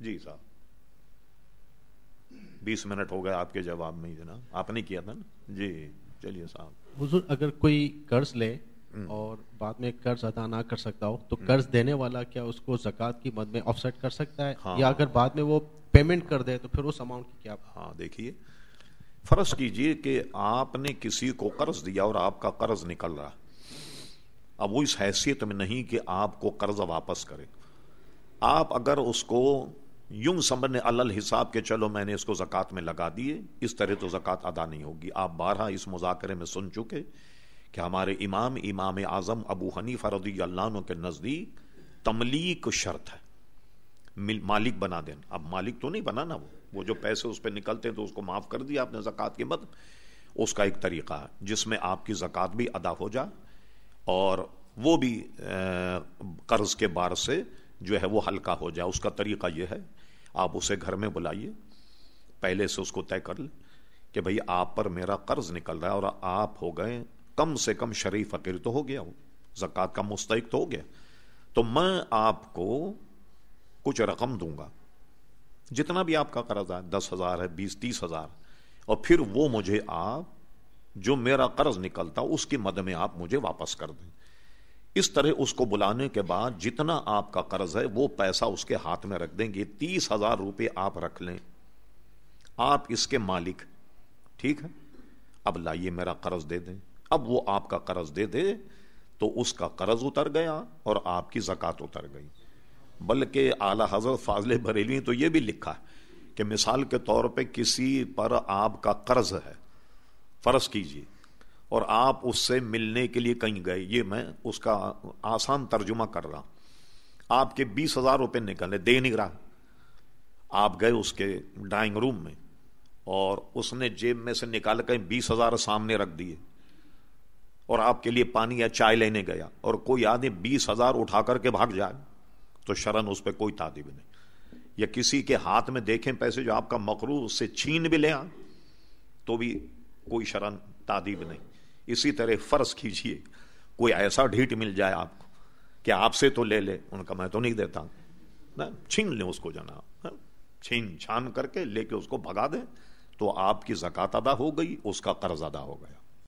جی صاحب۔ بیس منٹ ہو گئے آپ کے جواب میں جناب۔ آپ نے کیا تھا نا؟ جی چلیے صاحب۔ حضور اگر کوئی قرض لے اور بعد میں قرض ادا نہ کر سکتا ہو تو قرض دینے والا کیا اس کو زکوٰۃ کی مد میں آف سیٹ کر سکتا ہے؟ ہاں۔ یا اگر بعد میں وہ پیمنٹ کر دے تو پھر اس اماؤنٹ کی کیا ہاں دیکھیے۔ فرض کیجیے کہ آپ نے کسی کو قرض دیا اور آپ کا قرض نکل رہا۔ اب وہ اس حیثیت میں نہیں کہ آپ کو قرض واپس کرے۔ آپ اگر اس کو یوں سمجھنے الل حساب کے چلو میں نے اس کو زکوٰۃ میں لگا دیے، اس طرح تو زکوٰۃ ادا نہیں ہوگی۔ آپ بارہ اس مذاکرے میں سن چکے کہ ہمارے امام امام اعظم ابو حنیفہ رضی اللہ عنہ کے نزدیک تملیک شرط ہے۔ مالک بنا دینا۔ اب مالک تو نہیں بنا نا وہ۔ وہ جو پیسے اس پہ نکلتے ہیں تو اس کو معاف کر دیا آپ نے زکوٰۃ کے مد اس کا ایک طریقہ ہے، جس میں آپ کی زکوٰۃ بھی ادا ہو جائے اور وہ بھی قرض کے بار سے جو ہے وہ ہلکا ہو جائے۔ اس کا طریقہ یہ ہے، آپ اسے گھر میں بلائیے۔ پہلے سے اس کو طے کر لیں کہ بھئی آپ پر میرا قرض نکل رہا ہے اور آپ ہو گئے۔ کم سے کم شریف فقیر تو ہو گیا وہ۔ زکوٰۃ کا مستحق تو ہو گیا۔ تو میں آپ کو کچھ رقم دوں گا۔ جتنا بھی آپ کا قرض ہے، دس ہزار ہے، بیس، تیس ہزار۔ اور پھر وہ مجھے آپ، جو میرا قرض نکلتا، اس کی مد میں آپ مجھے واپس کر دیں۔ اس طرح اس کو بلانے کے بعد جتنا آپ کا قرض ہے وہ پیسہ اس کے ہاتھ میں رکھ دیں گے، تیس ہزار روپے آپ رکھ لیں۔ آپ اس کے مالک، ٹھیک ہے؟ اب لائیے میرا قرض دے دیں۔ اب وہ آپ کا قرض دے دے تو اس کا قرض اتر گیا اور آپ کی زکات اتر گئی۔ بلکہ اعلی حضرت فاضل بریلی تو یہ بھی لکھا ہے کہ مثال کے طور پہ کسی پر آپ کا قرض ہے، فرض کیجیے اور آپ اس سے ملنے کے لیے کہیں گئے، یہ میں اس کا آسان ترجمہ کر رہا آپ کے بیس ہزار روپے نکلے دے نہیں رہا۔ آپ گئے اس کے ڈرائنگ روم میں اور اس نے جیب میں سے نکال کر بیس ہزار سامنے رکھ دیے۔ اور آپ کے لیے پانی یا چائے لینے گیا اور کوئی آدمی بیس ہزار اٹھا کر کے بھاگ جائے، تو شرن اس پہ کوئی تعدیب نہیں۔ یا کسی کے ہاتھ میں دیکھیں پیسے جو آپ کا مکرو اس سے چھین بھی لے تو بھی کوئی شرن تعدیب نہیں۔ اسی طرح فرض کیجیے، کوئی ایسا ڈھیٹ مل جائے آپ کو کہ آپ سے تو لے لے، ان کا میں تو نہیں دیتا چھین لیں اس کو جناب چھین چھان کر کے لے کے اس کو بھگا دیں تو آپ کی زکات ادا ہو گئی، اس کا قرض ادا ہو گیا۔